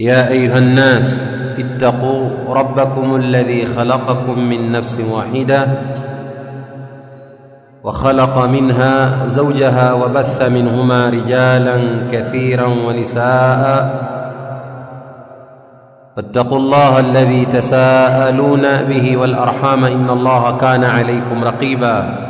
يا أيها الناس اتقوا ربكم الذي خلقكم من نفس واحدة وخلق منها زوجها وبث منهما رجالا كثيرا ونساء. فاتقوا الله الذي تساءلون به والأرحام إن الله كان عليكم رقيبا.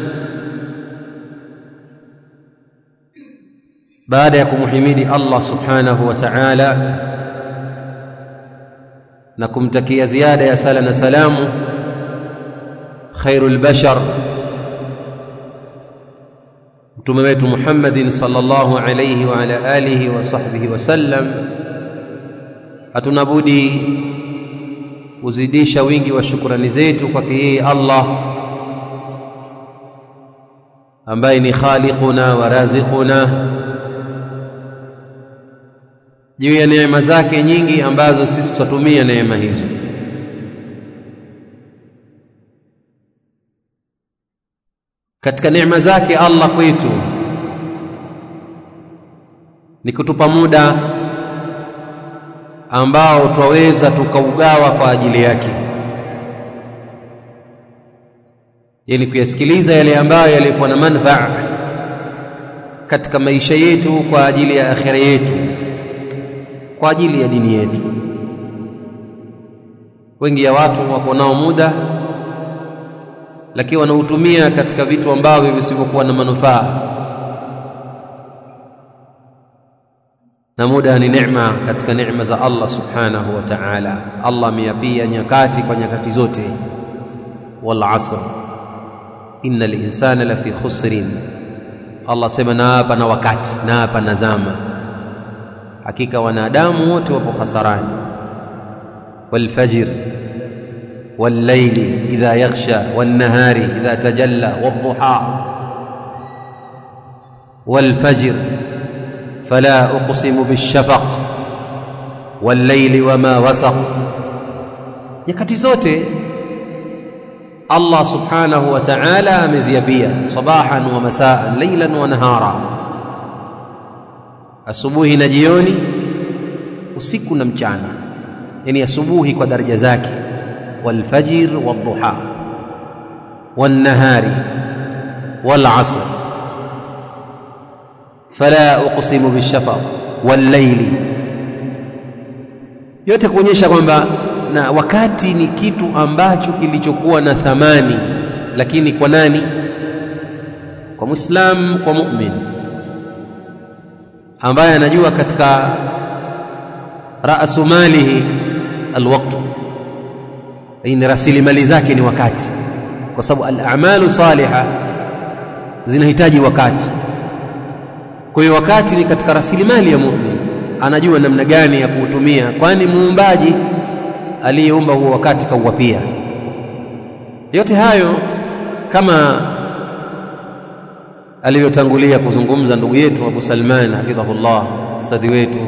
baada ya kumhimidi Allah subhanahu wa ta'ala na kumtakia ziada ya sala na salamu khairul bashar mtume wetu Muhammadin sallallahu alayhi wa ala alihi wa sahbihi wa sallam hatuna budi kuzidisha wingi wa shukrani zetu kwake yeye Allah ambaye ni khaliquna wa raziquna juu ya neema zake nyingi ambazo sisi tutatumia neema hizo. Katika neema zake Allah kwetu ni kutupa muda ambao twaweza tukaugawa kwa ajili yake. Yani kuyasikiliza yale ambayo yalikuwa na manufaa katika maisha yetu kwa ajili ya akhira yetu kwa ajili ya dini yetu. Wengi ya watu wako nao muda lakini wanautumia katika vitu ambavyo visivyokuwa na manufaa. Na muda ni neema katika neema za Allah subhanahu wa ta'ala. Allah ameyapia nyakati kwa nyakati zote. Wal asr. Innal insana lafi khusrin. Allah sema na hapa na wakati na hapa na zama hakika wanadamu wote wapo khasarani walfajr والليل إذا يغشى والنهار إذا تجلى والضحى والفجر فلا أقسم بالشفق والليل وما وسق nyakati zote Allah subhanahu wa ta'ala ameziapia sabahan wa masaan laylan wa nahara asubuhi na jioni, usiku na mchana, yani asubuhi kwa daraja zake, walfajr wadduha, wannahari walasr, fala uqsimu bishafaq wallayli, yote kuonyesha kwamba na wakati ni kitu ambacho kilichokuwa na thamani, lakini kwa nani? Kwa Muislamu, kwa mu'min ambaye anajua katika raasu malihi alwaqt ni rasilimali zake ni wakati. Kwa sababu al-a'malu salihah zinahitaji wakati. Kwa hiyo wakati ni katika rasilimali ya muumini anajua namna gani ya kuutumia kwani muumbaji aliyeumba huo wakati kauwapia. Yote hayo kama alivyotangulia kuzungumza ndugu yetu Abu Salman hafidhahullah ustadhi wetu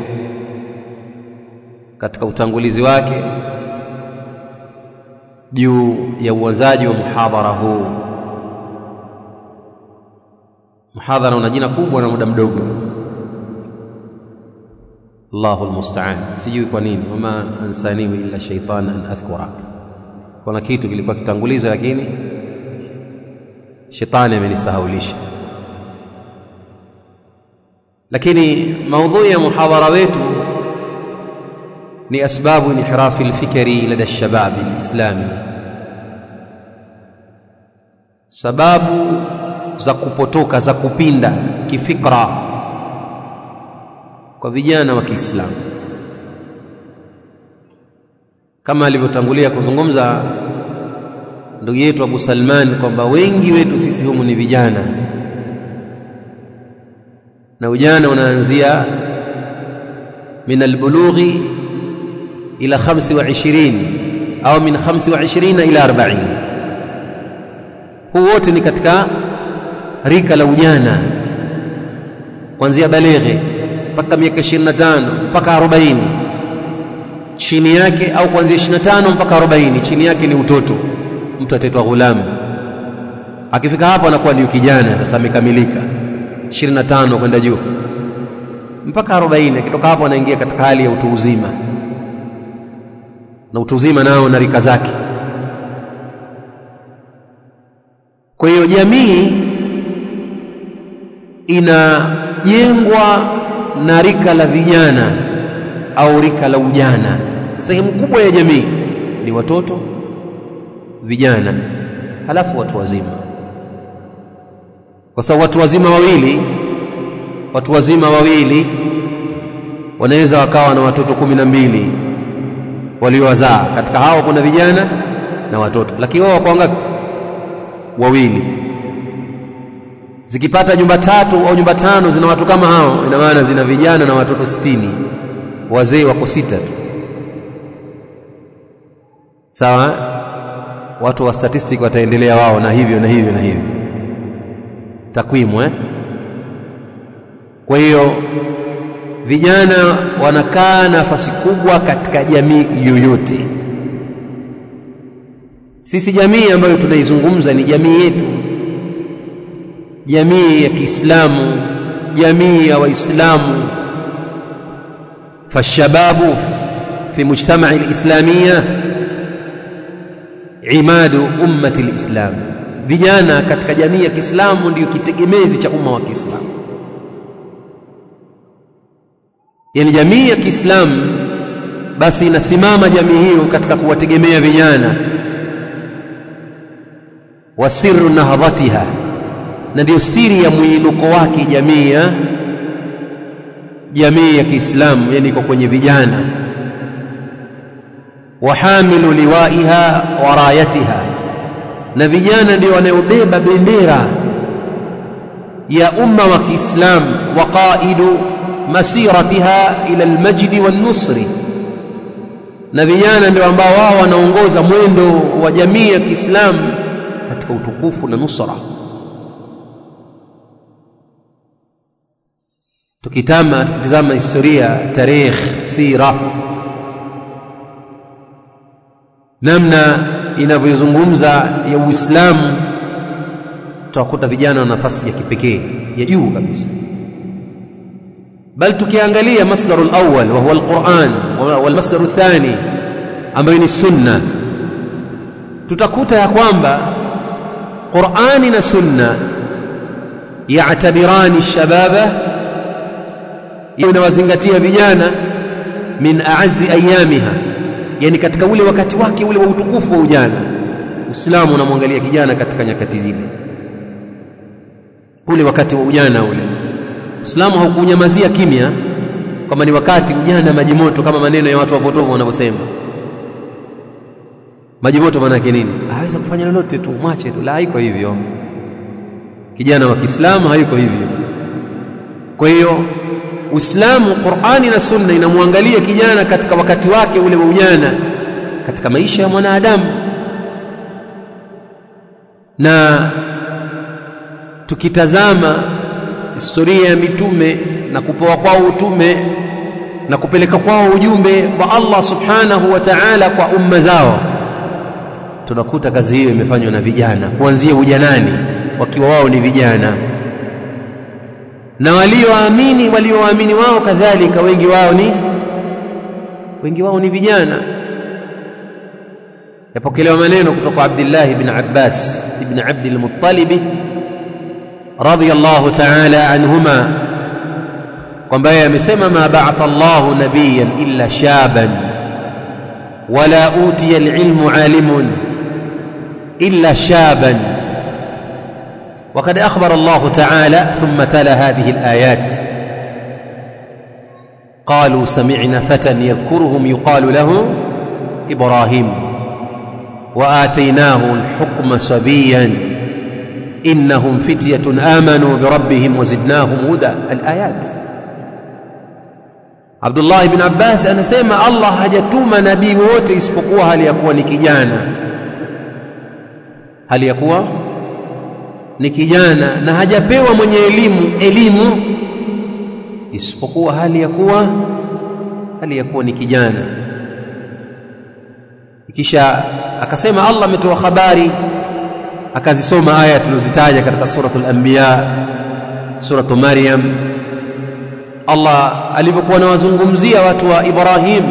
katika utangulizi wake juu ya uanzaji wa muhadhara huu. Muhadhara una jina kubwa na muda mdogo. Allahu almusta'an sijui kwa nini. Wama ansanihu illa shaytan an adhkura. Kuna kitu kilikuwa kitangulizo lakini shetani amenisahaulisha lakini maudhui ya muhadhara wetu ni asbabu inhirafi alfikri lada alshabab alislami. Sababu za kupotoka za kupinda kifikra kwa vijana wa Kiislamu. Kama alivyotangulia kuzungumza ndugu yetu Abu Salman kwamba wengi wetu sisi humu ni vijana na ujana unaanzia min albulughi ila 25 au min 25 ila 40 huu wote ni katika rika la ujana kuanzia baleghe mpaka miaka 25 mpaka 40 chini yake au kuanzia 25 mpaka 40 chini yake ni utoto. Mtu ataitwa ghulamu akifika hapo anakuwa ndio kijana sasa amekamilika 25 kwenda juu. Mpaka 40 akitoka hapo anaingia katika hali ya utu uzima. Na utu uzima nao na rika zake. Kwa hiyo jamii inajengwa na rika la vijana au rika la ujana. Sehemu kubwa ya jamii ni watoto vijana halafu watu wazima kwa sababu watu wazima wawili watu wazima wawili wanaweza wakawa na watoto kumi na mbili waliowazaa. Katika hao kuna vijana na watoto. Lakini wao wako wangapi? Wawili. Zikipata nyumba tatu au nyumba tano zina watu kama hao ina maana zina vijana na watoto sitini. Wazee wako sita tu. Sawa watu wa statistic wataendelea wao na hivyo na hivyo na hivyo takwimu eh? Kwa hiyo vijana wanakaa nafasi kubwa katika jamii yoyote. Sisi jamii ambayo tunaizungumza ni jamii yetu. Jamii ya Kiislamu jamii ya Waislamu. Fashababu fi mujtama'i al-islamiyya imadu ummati al-islam vijana katika jamii ya Kiislamu ndiyo kitegemezi cha umma wa Kiislamu. Yani jamii ya Kiislamu basi inasimama jamii hiyo katika kuwategemea vijana. Wa sirru na ndiyo siri ya mwinuko wake jamii ya jamii ya Kiislamu yani iko kwenye vijana. Wahamilu liwaiha wa rayatiha na vijana ndio wanaobeba bendera ya umma wa Kiislamu wa qaidu masiratiha ila almajdi wan-nusri. Na vijana ndio ambao wao wanaongoza mwendo wa jamii ya Kiislamu katika utukufu na nusra. Tukitama tukitazama historia tarikh sira namna inavyozungumza ya Uislamu tutakuta vijana na nafasi ya kipekee ya juu kabisa. Bal tukiangalia masdarul awwal wa huwa alquran wal masdaru thani ambayo ni sunna tutakuta ya kwamba Qur'ani na sunna ya'tabirani shababa inawazingatia vijana min a'azzi ayamiha yani katika ule wakati wake ule wa utukufu wa ujana Uislamu unamwangalia kijana katika nyakati zile. Ule wakati wa ujana ule Uislamu haukunyamazia kimya kwamba ni wakati ujana maji moto kama maneno ya watu wapotovu wanavyosema. Maji moto maana yake nini? Aweza kufanya lolote tu mwache tu la haiko hivyo. Kijana wa Kiislamu hayuko hivyo. Kwa hiyo Uislamu Qur'ani na Sunna inamwangalia kijana katika wakati wake ule wa ujana katika maisha ya mwanadamu. Na tukitazama historia ya mitume na kupewa kwao utume na kupeleka kwao ujumbe wa Allah subhanahu wa ta'ala kwa umma zao tunakuta kazi hiyo imefanywa na vijana kuanzia ujanani wakiwa wao ni vijana na walioamini walioamini wao kadhalika wengi wao ni wengi wao ni vijana yapokelewa maneno kutoka Abdullah ibn Abbas ibn Abd al-Muttalib radiyallahu ta'ala anhuma kwamba yeye amesema ma ba'atha Allahu nabiyyan illa shaban wala utiya al-ilmu alimun illa shaban وقد أخبر الله تعالى ثم تلا هذه الآيات. قالوا سمعنا فتى يذكرهم يقال له إبراهيم. وآتيناه الحكم صبيا إنهم فتية آمنوا بربهم وزدناهم هدى. الآيات. عبد الله بن عباس Allah hajatuma nabii wote isipokuwa hali ya kuwa ni kijana hali ni kijana na hajapewa mwenye elimu elimu. Isipokuwa hali ya kuwa hali ya kuwa ni kijana. Kisha akasema Allah ametoa habari akazisoma aya tulizozitaja katika suratul anbiya suratu maryam. Allah alipokuwa anawazungumzia watu wa Ibrahim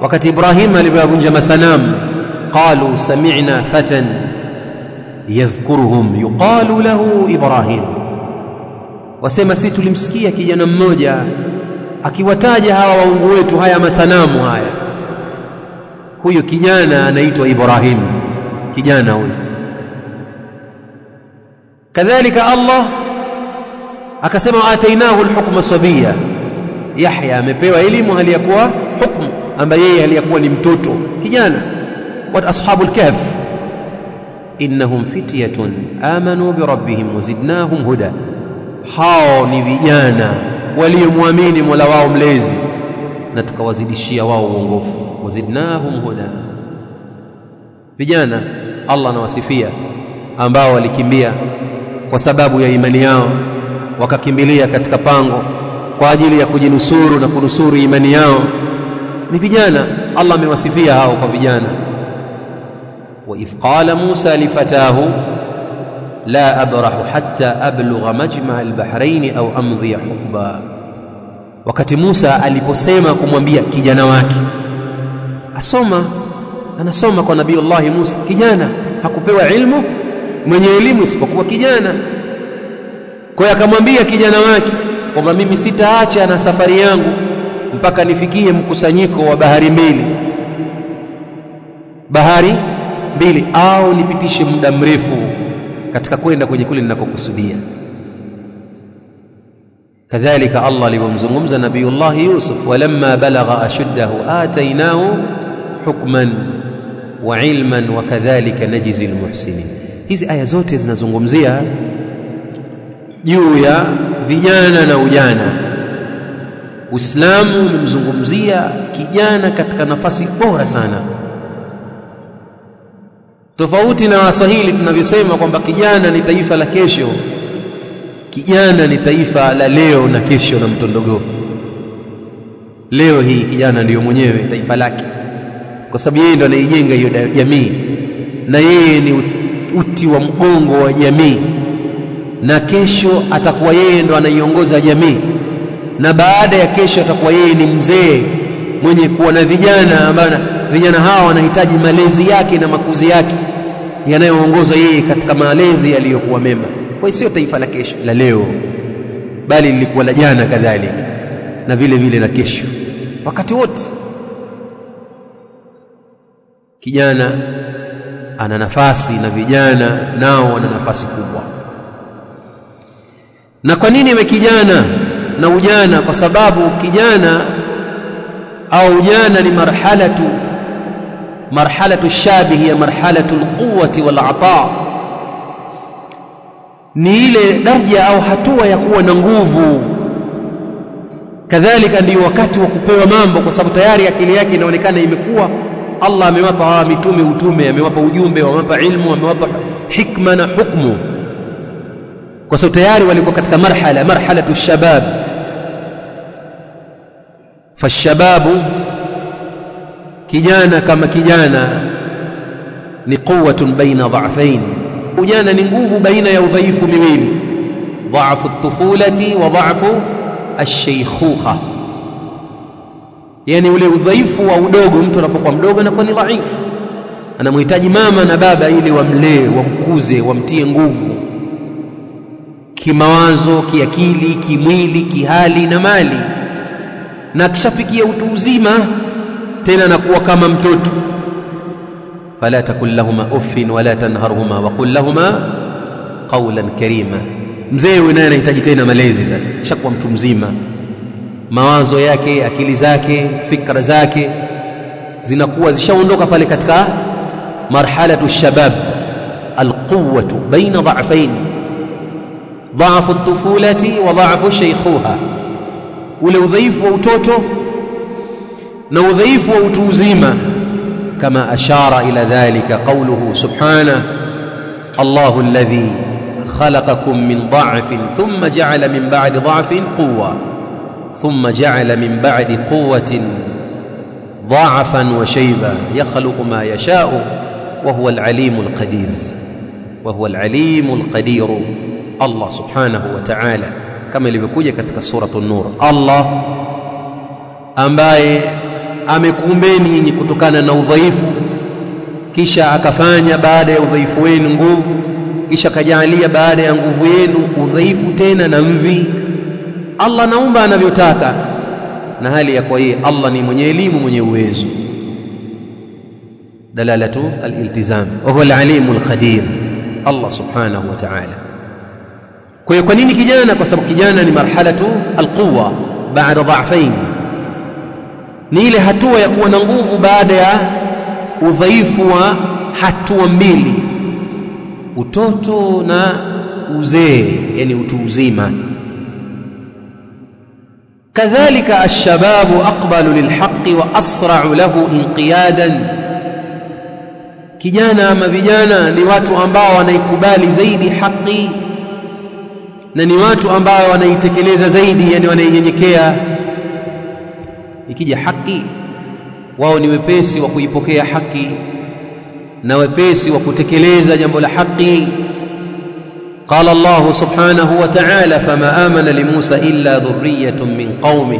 wakati Ibrahim alivyovunja masanamu qalu sami'na fatan yadhkuruhum yuqalu lahu Ibrahim. Wasema si tulimsikia kijana mmoja akiwataja hawa waungu wetu haya masanamu haya. Huyo kijana anaitwa Ibrahim kijana huyo kadhalika Allah akasema atainahu alhukma sabiya Yahya amepewa elimu hali ya kuwa hukmu, ambaye yeye hali ya kuwa ni mtoto kijana. Wat ashabul kahf innahum fityatun amanu birabbihim wazidnahum huda. Hao ni vijana waliomwamini Mola wao mlezi na tukawazidishia wao uongofu. Wazidnahum huda. Vijana Allah anawasifia ambao walikimbia kwa sababu ya imani yao wakakimbilia katika pango kwa ajili ya kujinusuru na kunusuru imani yao. Ni vijana Allah amewasifia hao kwa vijana wa idh qala Musa lifatahu la abrahu hatta ablugha majma أو au حقبا hukba. Wakati Musa aliposema kumwambia kijana wake asoma anasoma kwa nabii Allah Musa kijana hakupewa ilmu mwenye elimu isipokuwa kijana. Kwa hiyo akamwambia kijana wake kwamba mimi sitaacha na safari yangu mpaka nifikie mkusanyiko wa bahari mbili. Bahari mbili au nipitishe muda mrefu katika kwenda kwenye kule ninakokusudia. Kadhalika Allah alivyomzungumza nabiyullah Yusuf walamma balagha ashuddahu atainahu hukman wa ilman wa kadhalika najzi almuhsinin. Hizi aya zote zinazungumzia juu ya vijana na ujana. Uislamu umemzungumzia kijana katika nafasi bora sana tofauti na Waswahili tunavyosema kwamba kijana ni taifa la kesho kijana ni taifa la leo na kesho na mtondogo leo hii kijana ndiyo mwenyewe taifa lake. Kwa sababu yeye ndo anaijenga hiyo jamii. Na yeye ni uti wa mgongo wa jamii. Na kesho atakuwa yeye ndo anaiongoza jamii. Na baada ya kesho atakuwa yeye ni mzee mwenye kuwa na vijana ambao vijana hawa wanahitaji malezi yake na makuzi yake yanayoongoza yeye katika malezi yaliyokuwa mema. Kwa hiyo sio taifa la kesho la leo bali lilikuwa la jana kadhalika na vile vile la kesho. Wakati wote kijana ana nafasi na vijana nao wana nafasi kubwa. Na kwa nini we kijana na ujana? Kwa sababu kijana au ujana ni marhalatu marhalatu shabihi ya marhalatu alquwati wal ata ni ile daraja au hatua ya kuwa na nguvu. Kadhalika ndio wakati wa kupewa mambo kwa sababu tayari akili yake inaonekana imekuwa Allah amewapa hawa mitume utume amewapa ujumbe amewapa ilmu amewapa hikma na hukmu. Kwa sababu tayari walikuwa katika marhala marhalatu shabab. Fashababu kijana kama kijana ni quwwatun baina dha'fain ujana ni nguvu baina ya udhaifu miwili dha'fu at-tufulati wa dha'fu ash-shaykhukha yani ule udhaifu wa udogo mtu anapokuwa mdogo anakuwa ni dhaifu anamhitaji mama na baba ili wamlee wamkuze wamtie nguvu. Kimawazo kiakili kimwili kihali na mali. Na akishafikia utu uzima tena anakuwa kama mtoto. Fala takul lahuma uffin wala tanharhuma waqul lahuma qawlan karima. Mzee huyu naye anahitaji tena malezi sasa. Shakuwa mtu mzima. Mawazo yake akili zake fikra zake zinakuwa zishaondoka pale katika marhalatu shabab. Alquwwatu baina dha'fain dha'fu at-tufulati wa dha'fu shaykhuha. Ule udhaifu wa utoto na udhaifu wa utu uzima kama ashara ila dhalika qawluhu subhanahu Allahu alladhi khalaqakum min dha'fin thumma ja'ala min ba'di dha'fin quwwa thumma ja'ala min ba'di quwwatin ضعفا وشيبا يخلق ما يشاء وهو العليم القدير وهو العليم القدير subhanahu wa ta'ala kama ilivyokuja katika suratu nur Allah ambaye amekuumbeni nyinyi kutokana na udhaifu. Kisha akafanya baada ya udhaifu wenu nguvu kisha akajalia baada ya nguvu yenu udhaifu tena na mvi. Allah naumba anavyotaka na hali ya kwa yeye Allah ni mwenye elimu mwenye uwezo. Dalalatu al-iltizam wa huwa al-alimul qadir Allah subhanahu wa ta'ala. Kwa hiyo kwa nini kijana? Kwa sababu kijana ni marhalatu alquwa baada dha'fain ni ile hatua ya kuwa na nguvu baada ya udhaifu wa hatua mbili. Utoto na uzee yani utu uzima. Kadhalika alshababu aqbalu lilhaqi wa asra'u lahu inqiyadan. Kijana ama vijana ni watu ambao wanaikubali zaidi haki na ni watu ambao wanaitekeleza zaidi yani wanainyenyekea ikija haki wao ni wepesi wa kuipokea haki na wepesi wa kutekeleza jambo la haki قال الله سبحانه وتعالى فما آمن لموسى إلا ذرية من قومه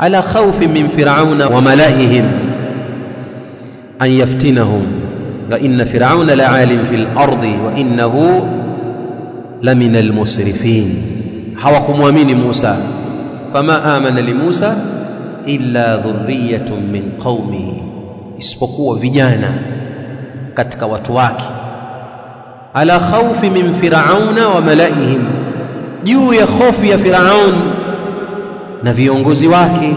على خوف من فرعون وملئهم أن يفتنهم وإن فرعون لعال في الأرض وإنه لمن المسرفين hawakumwamini Musa fama amana li Musa illa dhurriyatun min qaumihi isipokuwa vijana katika watu wake. Ala khawfi min firauna wa malaihim juu ya hofu ya firaun na viongozi wake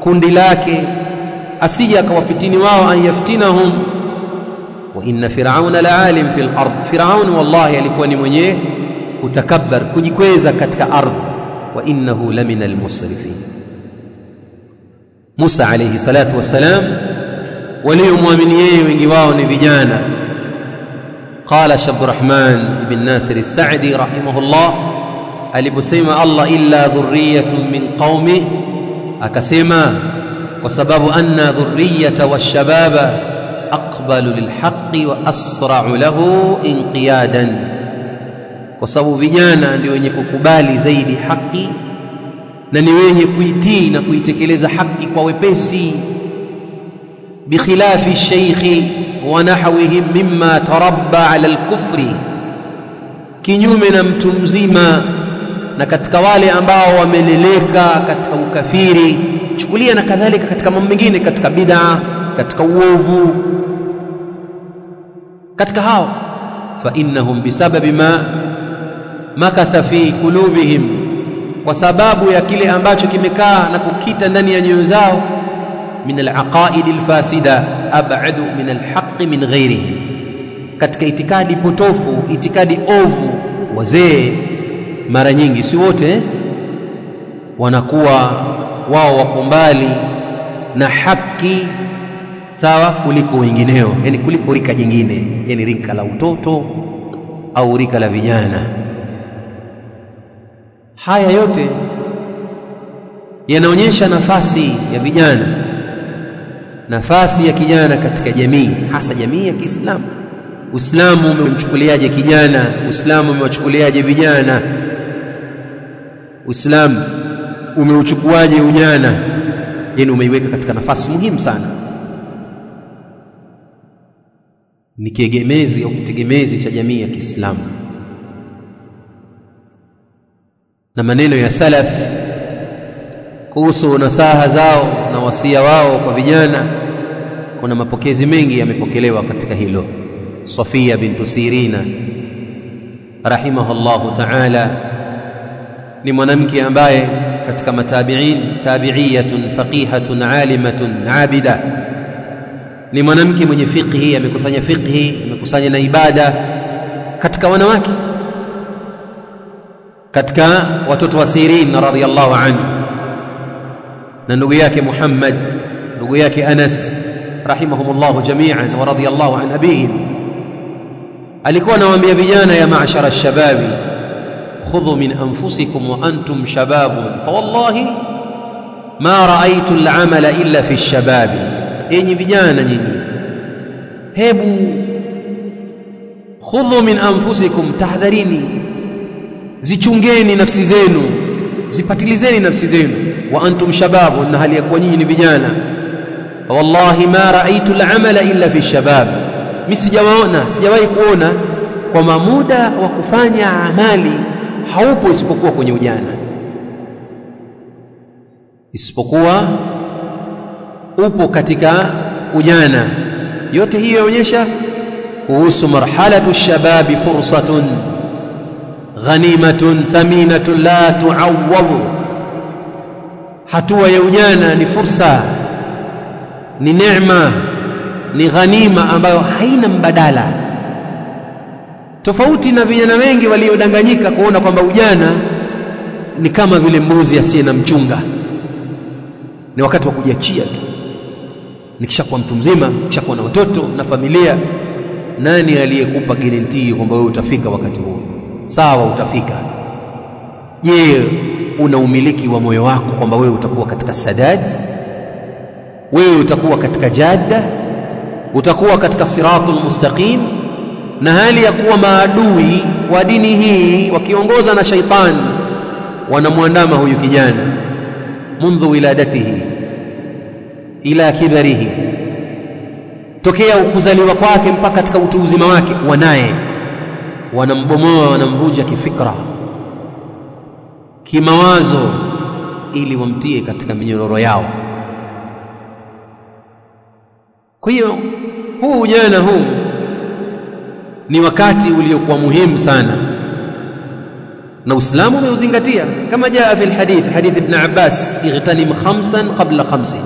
kundi lake asije akawafitini wao an yaftinahum. Wa inna firauna laalim fil ard firaun wallahi alikuwa ni mwenye kutakabbar kujikweza katika ardhi. Wa innahu lamina almusrifin موسى عليه الصلاه والسلام وليؤمن يي ونجي واو قال شبد الرحمن بن ناصر السعدي رحمه الله قال بسيما الله الا ذريه من قومه اكسما وسبب ان ذريه والشباب اقبل للحق واسرع له انقيادا وسبب بجانا ndio yenye زيد حقي na ni wenye kuitii na kuitekeleza haki kwa wepesi. Bikhilafi sheikhi wa nahwihim mimma tarabba ala alkufri kinyume na mtu mzima na katika wale ambao wameleleka katika ukafiri. Chukulia na kadhalika katika mambo mengine katika bid'a katika uovu. Katika hao fa innahum bisababi ma makatha fi qulubihim kwa sababu ya kile ambacho kimekaa na kukita ndani ya nyoyo zao min alaqaid alfasida ab'adu min alhaq min ghairihi katika itikadi potofu itikadi ovu wazee mara nyingi si wote eh? wanakuwa wao wako mbali na haki sawa kuliko wengineo yani kuliko rika jingine yani rika la utoto au rika la vijana haya yote yanaonyesha nafasi ya vijana nafasi ya kijana katika jamii hasa jamii ya Kiislamu. Uislamu umemchukuliaje kijana? Uislamu umewachukuliaje vijana? Uislamu umeuchukuaje ujana? Yani umeiweka katika nafasi muhimu sana. Ni kiegemezi au kitegemezi cha jamii ya Kiislamu na maneno ya salaf kuhusu nasaha zao na wasia wao kwa vijana kuna mapokezi mengi yamepokelewa katika hilo. Sofia bintu Sirina rahimahullahu ta'ala ni mwanamke ambaye katika matabi'in tabi'iyatun faqihatun alimatun abida ni mwanamke mwenye fiqhi amekusanya fiqhi amekusanya na ibada katika wanawake katika watoto wa Sirin radhiyallahu anhu na ndugu yake Muhammad ndugu yake Anas rahimahumullah jami'an wa radhiyallahu an abihim alikuwa anawaambia vijana ya maashara shababi khudhu min anfusikum wa antum shababun fa wallahi ma raaitu al'amala illa fi shababi enyi vijana nyinyi hebu khudhu min anfusikum tahdharini zichungeni nafsi zenu. Zipatilizeni nafsi zenu. Wa antum shababu na hali ya kuwa nyinyi ni vijana. Wallahi ma raaitu al'amala illa fi shabab. Mimi sijawaona sijawahi kuona kwamba muda wa kufanya amali haupo isipokuwa kwenye ujana. Isipokuwa upo katika ujana. Yote hiyo yaonyesha kuhusu marhalatu shababi fursatun ghanimatun thaminatun la tuawwadhu hatua ya ujana ni fursa ni neema ni ghanima ambayo haina mbadala. Tofauti na vijana wengi waliodanganyika kuona kwamba ujana ni kama vile mbuzi asiye na mchunga. Ni wakati wa kujiachia tu. Nikishakuwa mtu mzima nikishakuwa na watoto na familia nani aliyekupa guarantee kwamba wewe utafika wakati huo sawa utafika. Je una umiliki wa moyo wako kwamba wewe utakuwa katika sadad? Wewe utakuwa katika jadda? Utakuwa katika siratul mustaqim? Na hali ya kuwa maadui wa dini hii wakiongoza na shaitani wanamwandama huyu kijana. Mundhu wiladatihi ila kibarihi. Tokea kuzaliwa kwake mpaka katika utu uzima wake wanaye wanambomoa wanamvuja kifikra kimawazo ili wamtie katika minyororo yao. Kwa hiyo huu ujana huu ni wakati uliokuwa muhimu sana na Uislamu umeuzingatia. Kama jaa fi alhadith hadith ibn Abbas ightanim khamsan qabla khamsin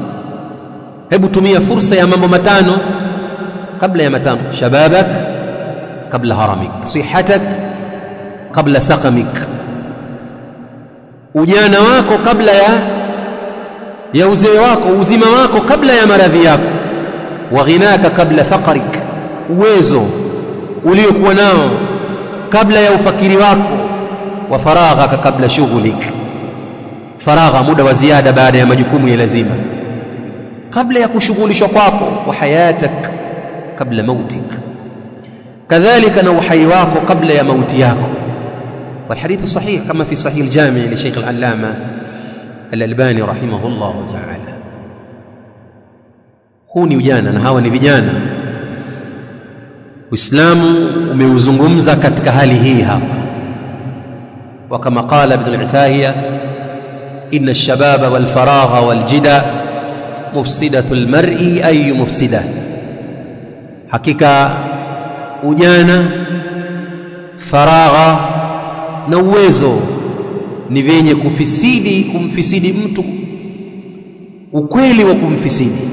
hebu tumia fursa ya mambo matano kabla ya matano. Shababak قبل هرمك صحتك قبل سقمك. وجانا واكو قبل يا يا وزي واكو وزيما واكو قبل يا مرضي ياكو وغناك قبل فقرك. ويزو وليك وناو قبل يا وفكري واكو. وفراغك قبل شغلك. فراغ مدى وزيادة بعد يا مجكوم يا لزيمة. قبل يا كشغول شقاكو وحياتك قبل موتك. Wako kabla ya mauti yako والحديث صحيح كما في صحيح الجامع لشيخ العلامة الألباني رحمه الله تعالى. ni vijana Uislamu umeuzungumza katika hali hii hapa وكما قال ابن العتاهية إن الشباب والفراغ والجدى مفسدة المرء أي مفسدة. حقيقة ujana faragha na uwezo ni vyenye kufisidi kumfisidi mtu ukweli wa kumfisidi.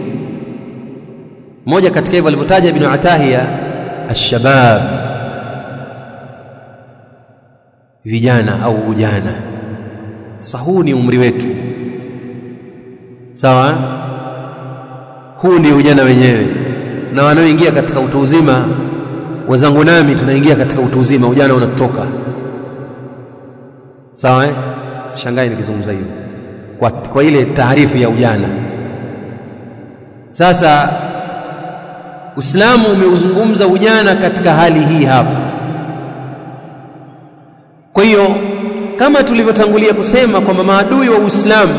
Moja katika hivyo alivyotaja ibn Atahiya alshabab vijana au ujana. Sasa huu ni umri wetu. Sawa? Huu ni ujana wenyewe. Na wanaoingia katika utu uzima wenzangu nami tunaingia katika utu uzima ujana unatoka sawa eh? Shangai nikizungumza hivyo kwa, kwa ile taarifu ya ujana. Sasa Uislamu umeuzungumza ujana katika hali hii hapa. Kwa hiyo kama tulivyotangulia kusema kwamba maadui wa Uislamu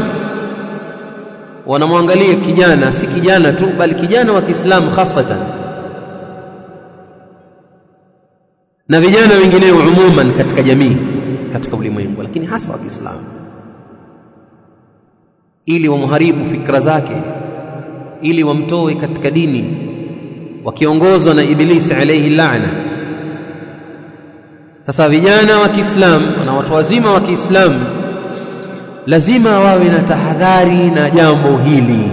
wanamwangalia kijana si kijana tu bali kijana wa Kiislamu hasatan na vijana wengineo umuman katika jamii katika ulimwengu lakini hasa wa Kiislamu. Ili wamharibu fikra zake ili wamtoe katika dini wakiongozwa na ibilisi alayhi laana sasa vijana wa Kiislamu na watu wazima wa Kiislamu lazima wawe na tahadhari na jambo hili.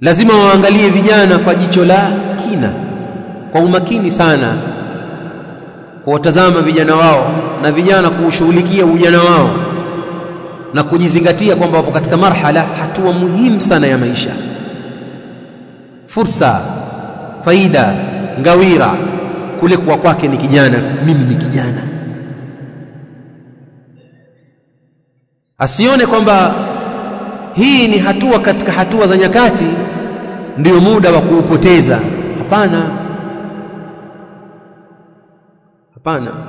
Lazima waangalie vijana kwa jicho la kina kwa umakini sana kuwatazama vijana wao na vijana kuushughulikia ujana wao na kujizingatia kwamba wapo katika marhala hatua muhimu sana ya maisha. Fursa faida ngawira kule kuwa kwake ni kijana mimi ni kijana. Asione kwamba hii ni hatua katika hatua za nyakati ndio muda wa kuupoteza. Hapana hapana